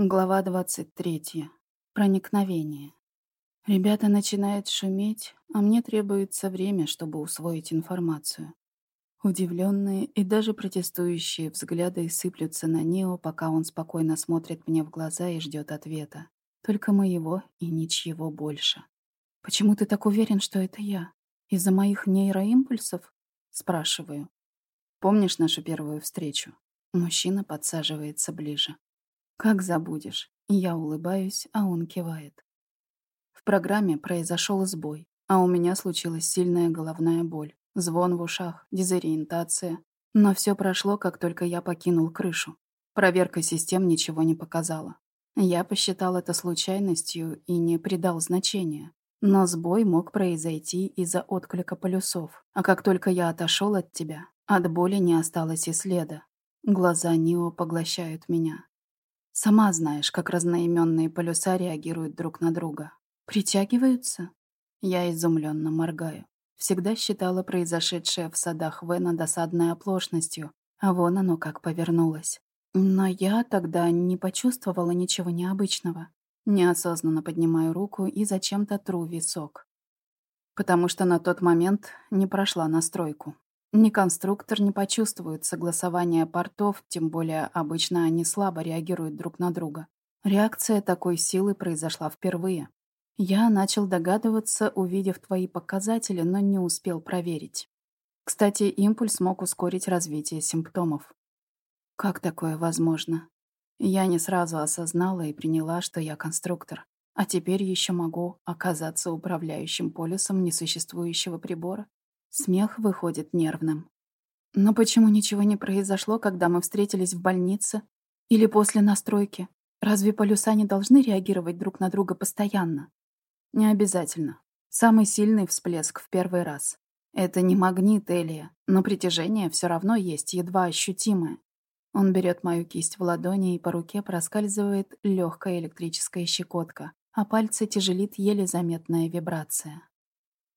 Глава 23. Проникновение. Ребята начинают шуметь, а мне требуется время, чтобы усвоить информацию. Удивленные и даже протестующие взгляды сыплются на Нео, пока он спокойно смотрит мне в глаза и ждет ответа. Только моего и ничьего больше. «Почему ты так уверен, что это я? Из-за моих нейроимпульсов?» Спрашиваю. «Помнишь нашу первую встречу?» Мужчина подсаживается ближе. Как забудешь? Я улыбаюсь, а он кивает. В программе произошел сбой, а у меня случилась сильная головная боль, звон в ушах, дезориентация. Но все прошло, как только я покинул крышу. Проверка систем ничего не показала. Я посчитал это случайностью и не придал значения. Но сбой мог произойти из-за отклика полюсов. А как только я отошел от тебя, от боли не осталось и следа. Глаза Нио поглощают меня. Сама знаешь, как разноименные полюса реагируют друг на друга. Притягиваются? Я изумленно моргаю. Всегда считала произошедшее в садах Вена досадной оплошностью, а вон оно как повернулось. Но я тогда не почувствовала ничего необычного. Неосознанно поднимаю руку и зачем-то тру висок. Потому что на тот момент не прошла настройку. Ни конструктор не почувствует согласования портов, тем более обычно они слабо реагируют друг на друга. Реакция такой силы произошла впервые. Я начал догадываться, увидев твои показатели, но не успел проверить. Кстати, импульс мог ускорить развитие симптомов. Как такое возможно? Я не сразу осознала и приняла, что я конструктор. А теперь еще могу оказаться управляющим полюсом несуществующего прибора. Смех выходит нервным. Но почему ничего не произошло, когда мы встретились в больнице? Или после настройки? Разве полюса не должны реагировать друг на друга постоянно? Не обязательно. Самый сильный всплеск в первый раз. Это не магнит Элия, но притяжение все равно есть, едва ощутимое. Он берет мою кисть в ладони, и по руке проскальзывает легкая электрическая щекотка, а пальцы тяжелит еле заметная вибрация.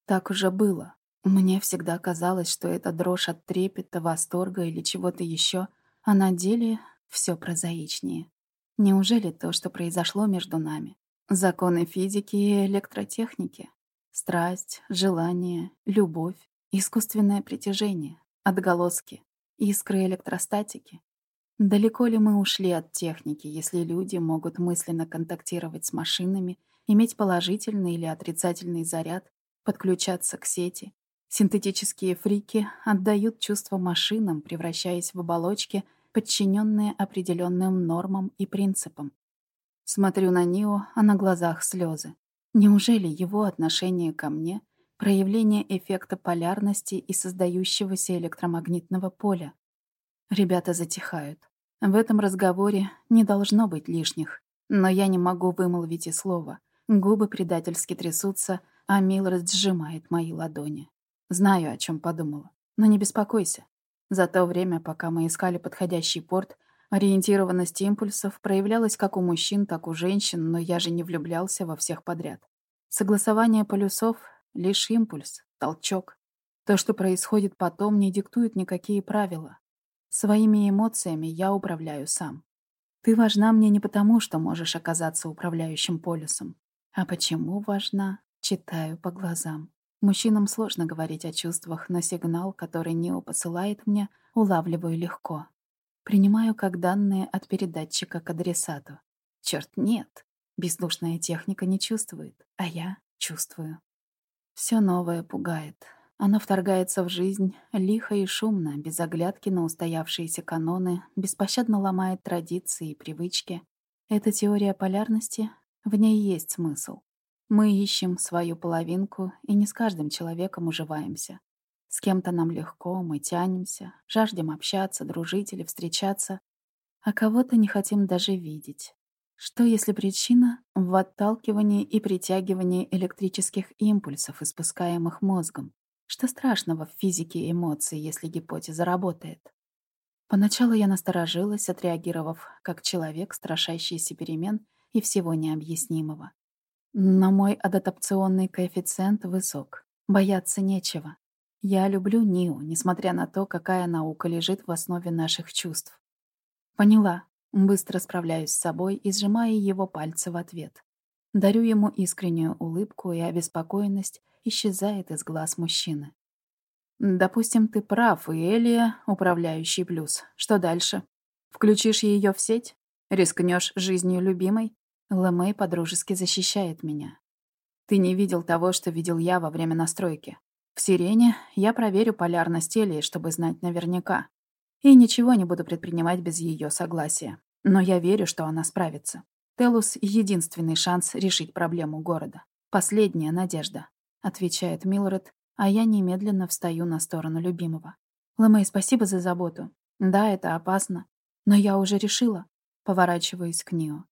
Так уже было. Мне всегда казалось, что это дрожь от трепета, восторга или чего-то еще, а на деле все прозаичнее. Неужели то, что произошло между нами? Законы физики и электротехники? Страсть, желание, любовь, искусственное притяжение, отголоски, искры электростатики? Далеко ли мы ушли от техники, если люди могут мысленно контактировать с машинами, иметь положительный или отрицательный заряд, подключаться к сети, Синтетические фрики отдают чувства машинам, превращаясь в оболочки, подчиненные определенным нормам и принципам. Смотрю на Нио, а на глазах слезы. Неужели его отношение ко мне — проявление эффекта полярности и создающегося электромагнитного поля? Ребята затихают. В этом разговоре не должно быть лишних, но я не могу вымолвить и слова. Губы предательски трясутся, а Милред сжимает мои ладони. Знаю, о чем подумала. Но не беспокойся. За то время, пока мы искали подходящий порт, ориентированность импульсов проявлялась как у мужчин, так у женщин, но я же не влюблялся во всех подряд. Согласование полюсов — лишь импульс, толчок. То, что происходит потом, не диктует никакие правила. Своими эмоциями я управляю сам. Ты важна мне не потому, что можешь оказаться управляющим полюсом. А почему важна, читаю по глазам. Мужчинам сложно говорить о чувствах, но сигнал, который Нео посылает мне, улавливаю легко. Принимаю как данные от передатчика к адресату. Черт, нет. Бездушная техника не чувствует, а я чувствую. Все новое пугает. Оно вторгается в жизнь лихо и шумно, без оглядки на устоявшиеся каноны, беспощадно ломает традиции и привычки. Эта теория полярности, в ней есть смысл. Мы ищем свою половинку и не с каждым человеком уживаемся. С кем-то нам легко, мы тянемся, жаждем общаться, дружить или встречаться, а кого-то не хотим даже видеть. Что если причина в отталкивании и притягивании электрических импульсов, испускаемых мозгом? Что страшного в физике эмоций, если гипотеза работает? Поначалу я насторожилась, отреагировав как человек, страшащийся перемен и всего необъяснимого. Но мой адаптационный коэффициент высок. Бояться нечего. Я люблю Ниу, несмотря на то, какая наука лежит в основе наших чувств. Поняла. Быстро справляюсь с собой и сжимаю его пальцы в ответ. Дарю ему искреннюю улыбку, и обеспокоенность исчезает из глаз мужчины. «Допустим, ты прав, и Элия — управляющий плюс. Что дальше? Включишь ее в сеть? Рискнешь жизнью любимой?» Лэмэй подружески защищает меня. «Ты не видел того, что видел я во время настройки. В Сирене я проверю полярность Элии, чтобы знать наверняка. И ничего не буду предпринимать без ее согласия. Но я верю, что она справится. Телус — единственный шанс решить проблему города. Последняя надежда», — отвечает Милред, а я немедленно встаю на сторону любимого. «Лэмэй, спасибо за заботу. Да, это опасно. Но я уже решила». Поворачиваюсь к Нио.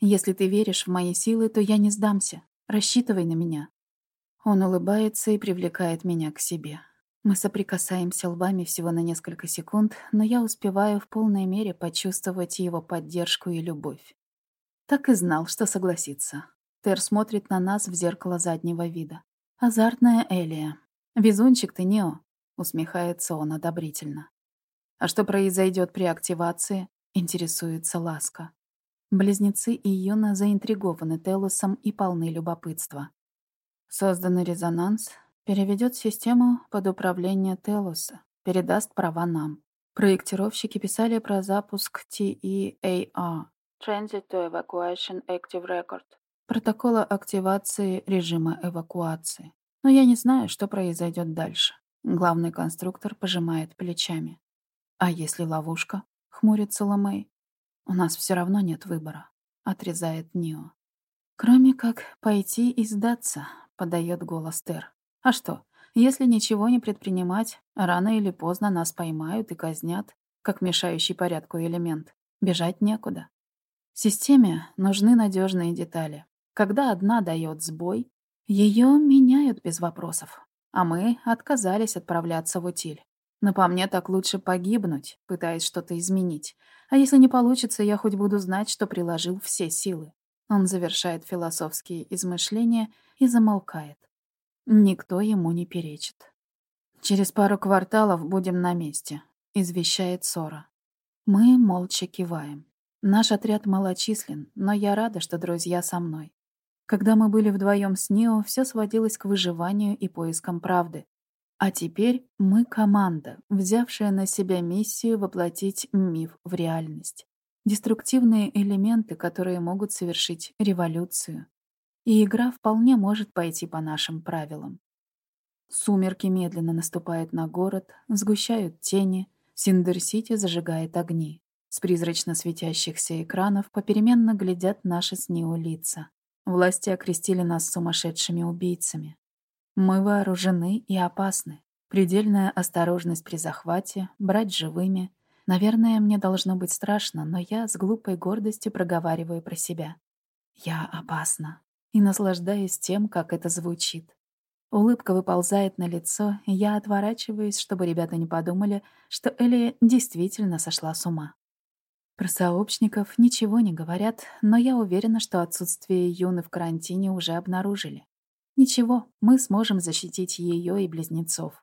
«Если ты веришь в мои силы, то я не сдамся. Рассчитывай на меня». Он улыбается и привлекает меня к себе. Мы соприкасаемся лбами всего на несколько секунд, но я успеваю в полной мере почувствовать его поддержку и любовь. Так и знал, что согласится. Тер смотрит на нас в зеркало заднего вида. Азартная Элия. «Везунчик ты, Нео», — усмехается он одобрительно. «А что произойдет при активации?» — интересуется Ласка. Близнецы и Юна заинтригованы Телусом и полны любопытства. Созданный резонанс переведет систему под управление Телуса, передаст права нам. Проектировщики писали про запуск TEAR Transit to Evacuation Active Record протокола активации режима эвакуации. Но я не знаю, что произойдет дальше. Главный конструктор пожимает плечами. А если ловушка? Хмурится Ламей. У нас все равно нет выбора. Отрезает Нио. Кроме как пойти и сдаться, подает голос Тер. А что, если ничего не предпринимать, рано или поздно нас поймают и казнят, как мешающий порядку элемент. Бежать некуда. Системе нужны надежные детали. Когда одна дает сбой, ее меняют без вопросов, а мы отказались отправляться в утиль. Но по мне так лучше погибнуть, пытаясь что-то изменить. А если не получится, я хоть буду знать, что приложил все силы. Он завершает философские измышления и замолкает. Никто ему не перечит. «Через пару кварталов будем на месте», — извещает Сора. Мы молча киваем. Наш отряд малочислен, но я рада, что друзья со мной. Когда мы были вдвоем с Нео, все сводилось к выживанию и поискам правды. А теперь мы команда, взявшая на себя миссию воплотить миф в реальность. Деструктивные элементы, которые могут совершить революцию. И игра вполне может пойти по нашим правилам. Сумерки медленно наступают на город, сгущают тени, Синдер-Сити зажигает огни. С призрачно светящихся экранов попеременно глядят наши с лица. Власти окрестили нас сумасшедшими убийцами. Мы вооружены и опасны. Предельная осторожность при захвате, брать живыми. Наверное, мне должно быть страшно, но я с глупой гордостью проговариваю про себя. Я опасна. И наслаждаюсь тем, как это звучит. Улыбка выползает на лицо, и я отворачиваюсь, чтобы ребята не подумали, что Элли действительно сошла с ума. Про сообщников ничего не говорят, но я уверена, что отсутствие Юны в карантине уже обнаружили. Ничего, мы сможем защитить ее и близнецов.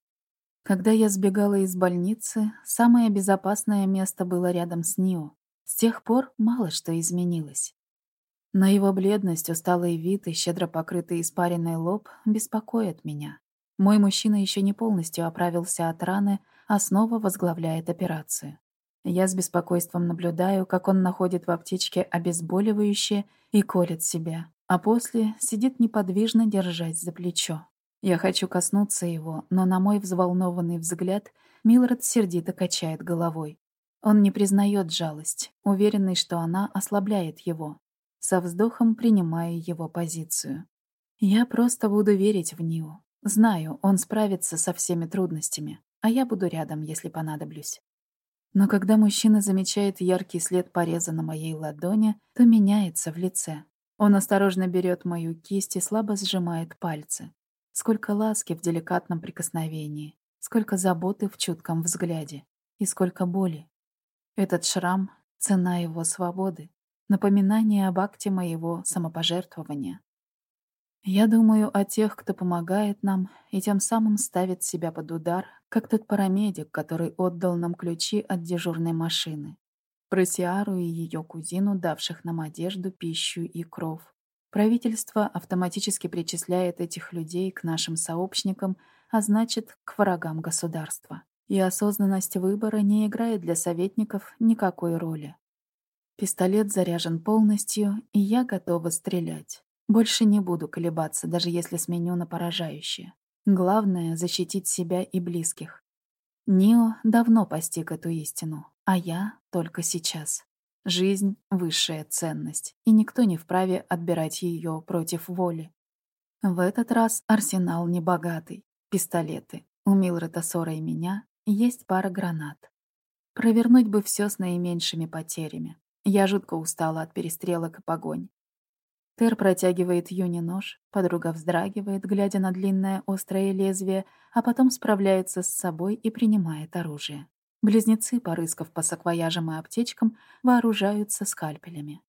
Когда я сбегала из больницы, самое безопасное место было рядом с Нио. С тех пор мало что изменилось. Но его бледность, усталый вид и щедро покрытый испаренный лоб беспокоят меня. Мой мужчина еще не полностью оправился от раны, а снова возглавляет операцию. Я с беспокойством наблюдаю, как он находит в аптечке обезболивающее и колет себя, а после сидит неподвижно, держась за плечо. Я хочу коснуться его, но на мой взволнованный взгляд Милред сердито качает головой. Он не признает жалость, уверенный, что она ослабляет его. Со вздохом принимаю его позицию. Я просто буду верить в Нио. Знаю, он справится со всеми трудностями, а я буду рядом, если понадоблюсь. Но когда мужчина замечает яркий след пореза на моей ладони, то меняется в лице. Он осторожно берет мою кисть и слабо сжимает пальцы. Сколько ласки в деликатном прикосновении, сколько заботы в чутком взгляде и сколько боли. Этот шрам — цена его свободы, напоминание об акте моего самопожертвования. Я думаю о тех, кто помогает нам и тем самым ставит себя под удар, как тот парамедик, который отдал нам ключи от дежурной машины. Про и ее кузину, давших нам одежду, пищу и кров. Правительство автоматически причисляет этих людей к нашим сообщникам, а значит, к врагам государства. И осознанность выбора не играет для советников никакой роли. Пистолет заряжен полностью, и я готова стрелять. Больше не буду колебаться, даже если сменю на поражающее. Главное — защитить себя и близких. Нио давно постиг эту истину, а я только сейчас. Жизнь — высшая ценность, и никто не вправе отбирать ее против воли. В этот раз арсенал небогатый. Пистолеты. У Милрета Сора и меня есть пара гранат. Провернуть бы все с наименьшими потерями. Я жутко устала от перестрелок и погонь. Тер протягивает Юни нож, подруга вздрагивает, глядя на длинное острое лезвие, а потом справляется с собой и принимает оружие. Близнецы, порыскав по саквояжам и аптечкам, вооружаются скальпелями.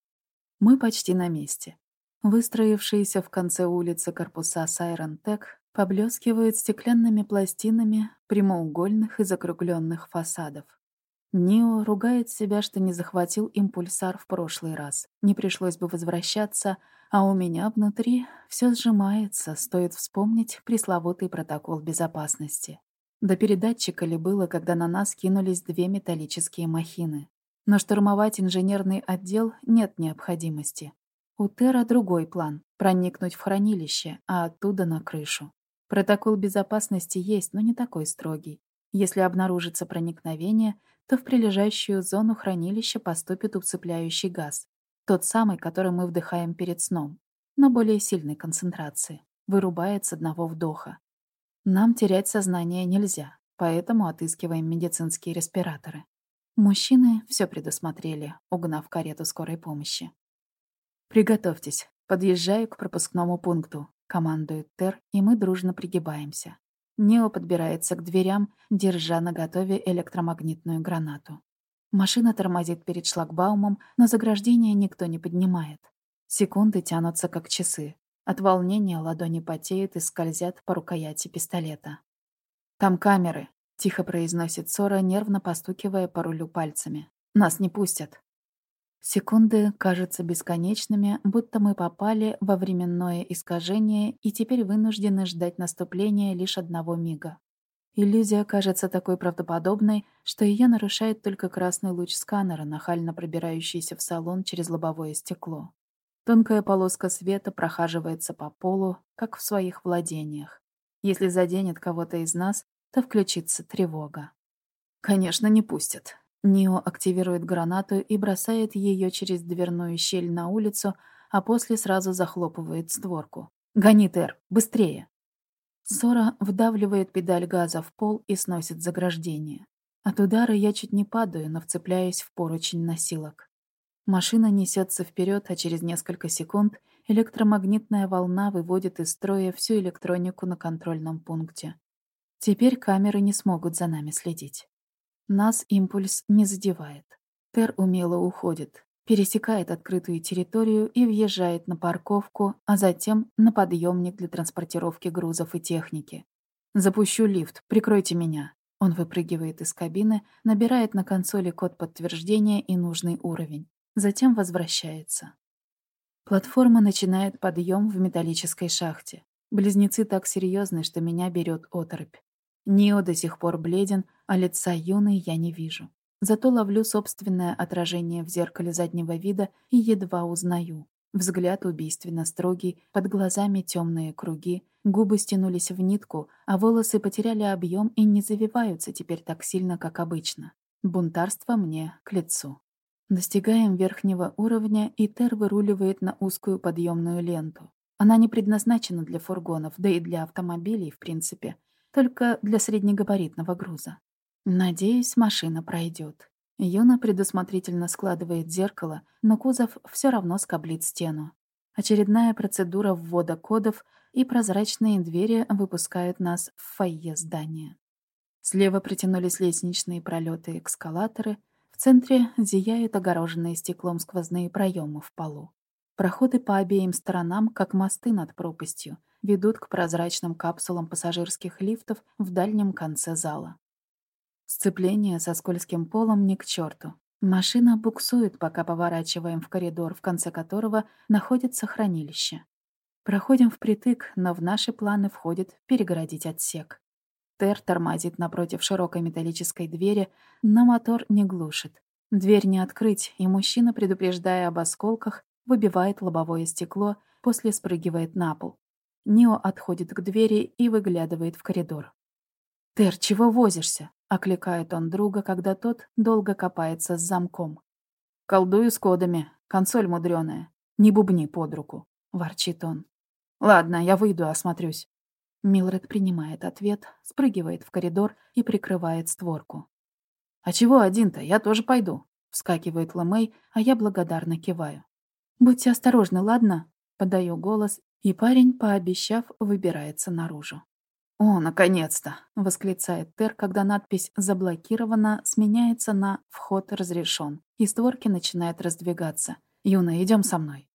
Мы почти на месте. Выстроившиеся в конце улицы корпуса Сайрон Тек поблескивают стеклянными пластинами прямоугольных и закругленных фасадов. Нио ругает себя, что не захватил импульсар в прошлый раз. Не пришлось бы возвращаться, а у меня внутри все сжимается, стоит вспомнить пресловутый протокол безопасности. До передатчика ли было, когда на нас кинулись две металлические махины. Но штурмовать инженерный отдел нет необходимости. У Тера другой план — проникнуть в хранилище, а оттуда на крышу. Протокол безопасности есть, но не такой строгий. Если обнаружится проникновение — то в прилежащую зону хранилища поступит усыпляющий газ. Тот самый, который мы вдыхаем перед сном, но более сильной концентрации. Вырубает с одного вдоха. Нам терять сознание нельзя, поэтому отыскиваем медицинские респираторы. Мужчины все предусмотрели, угнав карету скорой помощи. «Приготовьтесь, подъезжаю к пропускному пункту», — командует Тер, и мы дружно пригибаемся. Нео подбирается к дверям, держа наготове электромагнитную гранату. Машина тормозит перед шлагбаумом, но заграждение никто не поднимает. Секунды тянутся как часы. От волнения ладони потеют и скользят по рукояти пистолета. «Там камеры», — тихо произносит Сора, нервно постукивая по рулю пальцами. «Нас не пустят». Секунды кажутся бесконечными, будто мы попали во временное искажение и теперь вынуждены ждать наступления лишь одного мига. Иллюзия кажется такой правдоподобной, что ее нарушает только красный луч сканера, нахально пробирающийся в салон через лобовое стекло. Тонкая полоска света прохаживается по полу, как в своих владениях. Если заденет кого-то из нас, то включится тревога. Конечно, не пустят. Нио активирует гранату и бросает ее через дверную щель на улицу, а после сразу захлопывает створку. «Гони, Тер! Быстрее!» Сора вдавливает педаль газа в пол и сносит заграждение. От удара я чуть не падаю, но вцепляюсь в поручень носилок. Машина несется вперед, а через несколько секунд электромагнитная волна выводит из строя всю электронику на контрольном пункте. Теперь камеры не смогут за нами следить. Нас импульс не задевает. Тер умело уходит, пересекает открытую территорию и въезжает на парковку, а затем на подъемник для транспортировки грузов и техники. «Запущу лифт, прикройте меня». Он выпрыгивает из кабины, набирает на консоли код подтверждения и нужный уровень. Затем возвращается. Платформа начинает подъем в металлической шахте. Близнецы так серьезны, что меня берет оторопь. Нио до сих пор бледен, а лица юной я не вижу. Зато ловлю собственное отражение в зеркале заднего вида и едва узнаю. Взгляд убийственно строгий, под глазами темные круги, губы стянулись в нитку, а волосы потеряли объем и не завиваются теперь так сильно, как обычно. Бунтарство мне к лицу. Достигаем верхнего уровня, и Тер выруливает на узкую подъемную ленту. Она не предназначена для фургонов, да и для автомобилей, в принципе только для среднегабаритного груза. Надеюсь, машина пройдет. Юна предусмотрительно складывает зеркало, но кузов все равно скоблит стену. Очередная процедура ввода кодов, и прозрачные двери выпускают нас в фойе здания. Слева притянулись лестничные пролеты и эскалаторы, центре зияют огороженные стеклом сквозные проемы в полу. Проходы по обеим сторонам, как мосты над пропастью — ведут к прозрачным капсулам пассажирских лифтов в дальнем конце зала. Сцепление со скользким полом не к черту. Машина буксует, пока поворачиваем в коридор, в конце которого находится хранилище. Проходим впритык, но в наши планы входит перегородить отсек. Тер тормозит напротив широкой металлической двери, но мотор не глушит. Дверь не открыть, и мужчина, предупреждая об осколках, выбивает лобовое стекло, после спрыгивает на пол. Нио отходит к двери и выглядывает в коридор. «Тер, чего возишься?» — окликает он друга, когда тот долго копается с замком. «Колдую с кодами. Консоль мудреная. Не бубни под руку», — ворчит он. «Ладно, я выйду, осмотрюсь». Милред принимает ответ, спрыгивает в коридор и прикрывает створку. «А чего один-то? Я тоже пойду», — вскакивает Ламей, а я благодарно киваю. «Будьте осторожны, ладно?» — подаю голос, и парень, пообещав, выбирается наружу. «О, наконец-то!» — восклицает Тер, когда надпись «Заблокировано» сменяется на «Вход разрешен», и створки начинают раздвигаться. «Юна, идем со мной».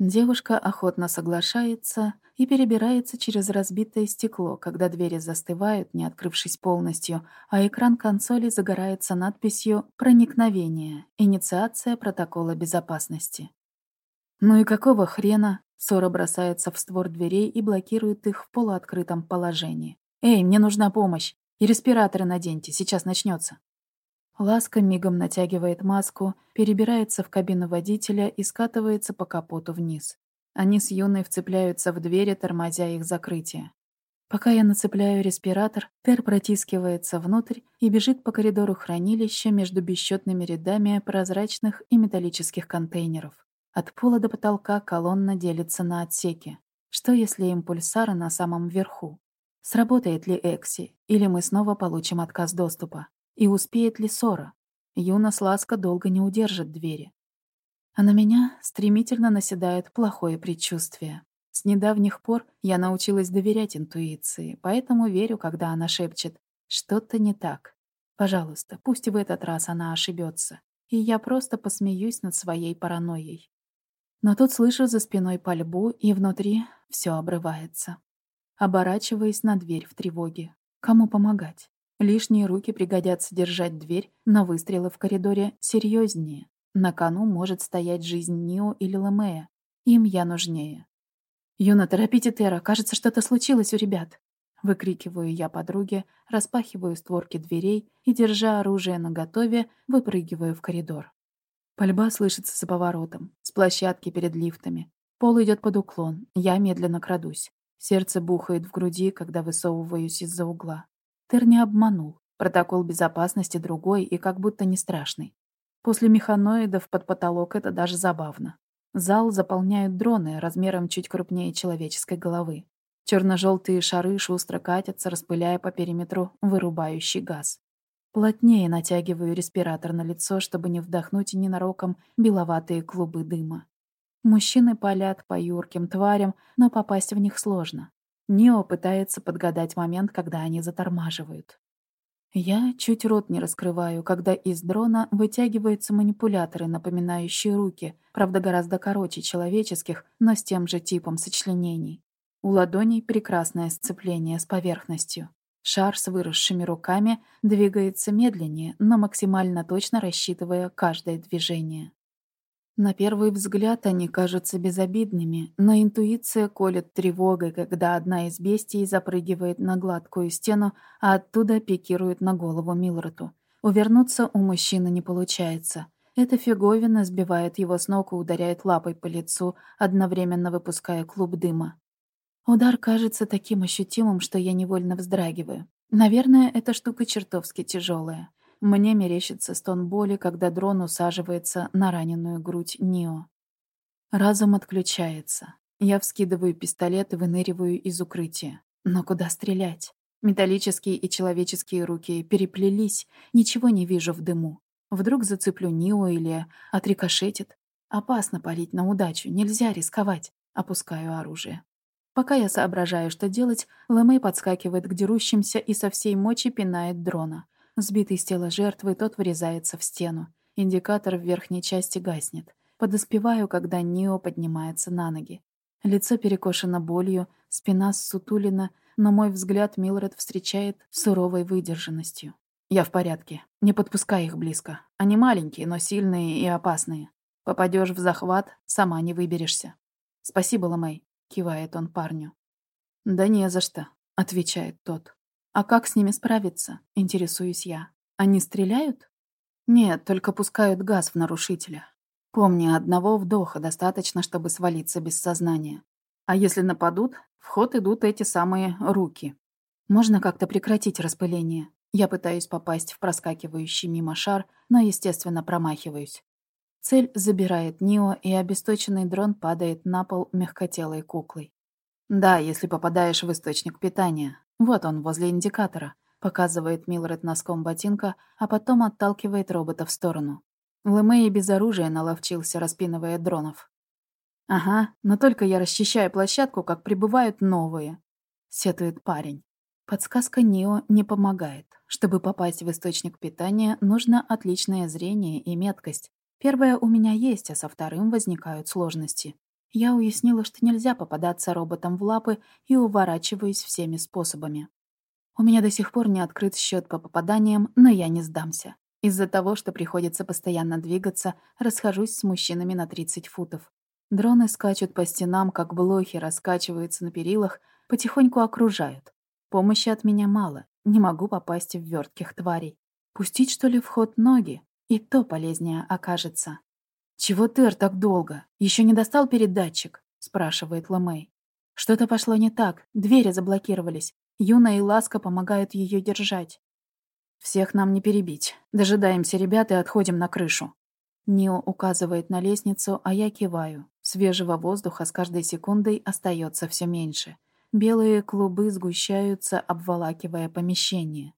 Девушка охотно соглашается и перебирается через разбитое стекло, когда двери застывают, не открывшись полностью, а экран консоли загорается надписью «Проникновение. Инициация протокола безопасности». «Ну и какого хрена?» Сора бросается в створ дверей и блокирует их в полуоткрытом положении. «Эй, мне нужна помощь! И респираторы наденьте, сейчас начнется. Ласка мигом натягивает маску, перебирается в кабину водителя и скатывается по капоту вниз. Они с Юной вцепляются в двери, тормозя их закрытие. Пока я нацепляю респиратор, Тер протискивается внутрь и бежит по коридору хранилища между бесчетными рядами прозрачных и металлических контейнеров. От пола до потолка колонна делится на отсеки. Что если импульсары на самом верху? Сработает ли Экси, или мы снова получим отказ доступа? И успеет ли Сора? Юна с Ласка долго не удержит двери. А на меня стремительно наседает плохое предчувствие. С недавних пор я научилась доверять интуиции, поэтому верю, когда она шепчет «что-то не так». Пожалуйста, пусть в этот раз она ошибется, и я просто посмеюсь над своей паранойей. Но тут слышу за спиной пальбу, и внутри все обрывается. Оборачиваясь на дверь в тревоге. Кому помогать? Лишние руки пригодятся держать дверь, но выстрелы в коридоре серьезнее. На кону может стоять жизнь Нио или Лемея. Им я нужнее. «Юна, торопите Тера, кажется, что-то случилось у ребят!» Выкрикиваю я подруге, распахиваю створки дверей и, держа оружие наготове, выпрыгиваю в коридор. Пальба слышится за поворотом, с площадки перед лифтами. Пол идет под уклон, я медленно крадусь. Сердце бухает в груди, когда высовываюсь из-за угла. Тер не обманул. Протокол безопасности другой и как будто не страшный. После механоидов под потолок это даже забавно. Зал заполняют дроны размером чуть крупнее человеческой головы. Черно-желтые шары шустро катятся, распыляя по периметру вырубающий газ. Плотнее натягиваю респиратор на лицо, чтобы не вдохнуть ненароком беловатые клубы дыма. Мужчины палят по юрким тварям, но попасть в них сложно. Нео пытается подгадать момент, когда они затормаживают. Я чуть рот не раскрываю, когда из дрона вытягиваются манипуляторы, напоминающие руки, правда гораздо короче человеческих, но с тем же типом сочленений. У ладоней прекрасное сцепление с поверхностью. Шар с выросшими руками двигается медленнее, но максимально точно рассчитывая каждое движение. На первый взгляд они кажутся безобидными, но интуиция колет тревогой, когда одна из бестий запрыгивает на гладкую стену, а оттуда пикирует на голову Милроту. Увернуться у мужчины не получается. Эта фиговина сбивает его с ног и ударяет лапой по лицу, одновременно выпуская клуб дыма. Удар кажется таким ощутимым, что я невольно вздрагиваю. Наверное, эта штука чертовски тяжелая. Мне мерещится стон боли, когда дрон усаживается на раненую грудь Нио. Разум отключается. Я вскидываю пистолет и выныриваю из укрытия. Но куда стрелять? Металлические и человеческие руки переплелись, ничего не вижу в дыму. Вдруг зацеплю Нио или отрикошетит. Опасно палить на удачу, нельзя рисковать. Опускаю оружие. Пока я соображаю, что делать, Лэмэй подскакивает к дерущимся и со всей мочи пинает дрона. Сбитый с тела жертвы, тот врезается в стену. Индикатор в верхней части гаснет. Подоспеваю, когда Нио поднимается на ноги. Лицо перекошено болью, спина ссутулена, но мой взгляд Милред встречает суровой выдержанностью. Я в порядке. Не подпускай их близко. Они маленькие, но сильные и опасные. Попадешь в захват, сама не выберешься. Спасибо, Ламей, кивает он парню. Да не за что, отвечает тот. А как с ними справиться? Интересуюсь я. Они стреляют? Нет, только пускают газ в нарушителя. Помни, одного вдоха достаточно, чтобы свалиться без сознания. А если нападут, в ход идут эти самые руки. Можно как-то прекратить распыление. Я пытаюсь попасть в проскакивающий мимо шар, но, естественно, промахиваюсь. Цель забирает Нио, и обесточенный дрон падает на пол мягкотелой куклой. Да, если попадаешь в источник питания. Вот он, возле индикатора. Показывает Милред носком ботинка, а потом отталкивает робота в сторону. Лэмэй без оружия наловчился, распинывая дронов. «Ага, но только я расчищаю площадку, как прибывают новые», — сетует парень. Подсказка Нио не помогает. Чтобы попасть в источник питания, нужно отличное зрение и меткость. Первое у меня есть, а со вторым возникают сложности. Я уяснила, что нельзя попадаться роботам в лапы и уворачиваюсь всеми способами. У меня до сих пор не открыт счет по попаданиям, но я не сдамся. Из-за того, что приходится постоянно двигаться, расхожусь с мужчинами на 30 футов. Дроны скачут по стенам, как блохи, раскачиваются на перилах, потихоньку окружают. Помощи от меня мало, не могу попасть в вертких тварей. Пустить, что ли, в ход ноги? И то полезнее окажется. «Чего Тер так долго? Еще не достал передатчик?» — спрашивает Ламей. Что-то пошло не так, двери заблокировались. Юна и Ласка помогают ее держать. «Всех нам не перебить. Дожидаемся ребят и отходим на крышу». Нио указывает на лестницу, а я киваю. Свежего воздуха с каждой секундой остается все меньше. Белые клубы сгущаются, обволакивая помещение.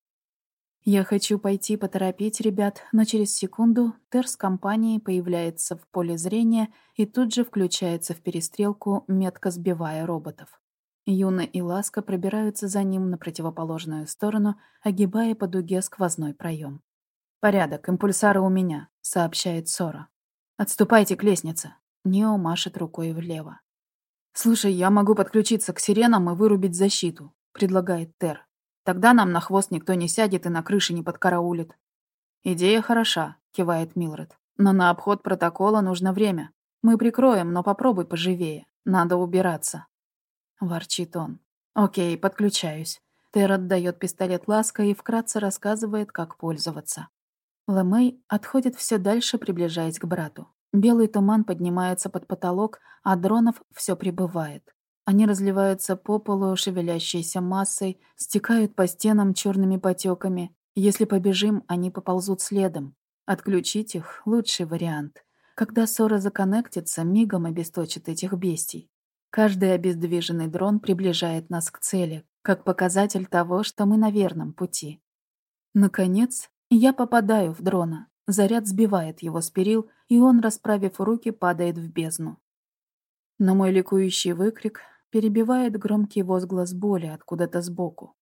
Я хочу пойти поторопить ребят, но через секунду Терс компании появляется в поле зрения и тут же включается в перестрелку, метко сбивая роботов. Юна и Ласка пробираются за ним на противоположную сторону, огибая по дуге сквозной проем. «Порядок, импульсары у меня», — сообщает Сора. «Отступайте к лестнице». Нео машет рукой влево. «Слушай, я могу подключиться к сиренам и вырубить защиту», — предлагает Тер. «Тогда нам на хвост никто не сядет и на крыше не подкараулит». «Идея хороша», — кивает Милред. «Но на обход протокола нужно время. Мы прикроем, но попробуй поживее. Надо убираться». — ворчит он. «Окей, подключаюсь». Тер отдает пистолет Ласка и вкратце рассказывает, как пользоваться. Лэмэй отходит все дальше, приближаясь к брату. Белый туман поднимается под потолок, а дронов все прибывает. Они разливаются по полу шевелящейся массой, стекают по стенам черными потеками. Если побежим, они поползут следом. Отключить их — лучший вариант. Когда ссора законнектится, мигом обесточит этих бестий. Каждый обездвиженный дрон приближает нас к цели, как показатель того, что мы на верном пути. Наконец, я попадаю в дрона. Заряд сбивает его с перил, и он, расправив руки, падает в бездну. Но мой ликующий выкрик перебивает громкий возглас боли откуда-то сбоку.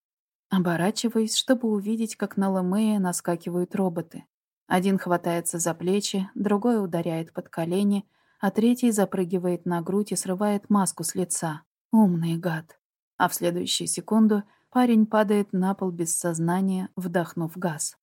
Оборачиваюсь, чтобы увидеть, как на Ламея наскакивают роботы. Один хватается за плечи, другой ударяет под колени, а третий запрыгивает на грудь и срывает маску с лица. Умный гад. А в следующую секунду парень падает на пол без сознания, вдохнув газ.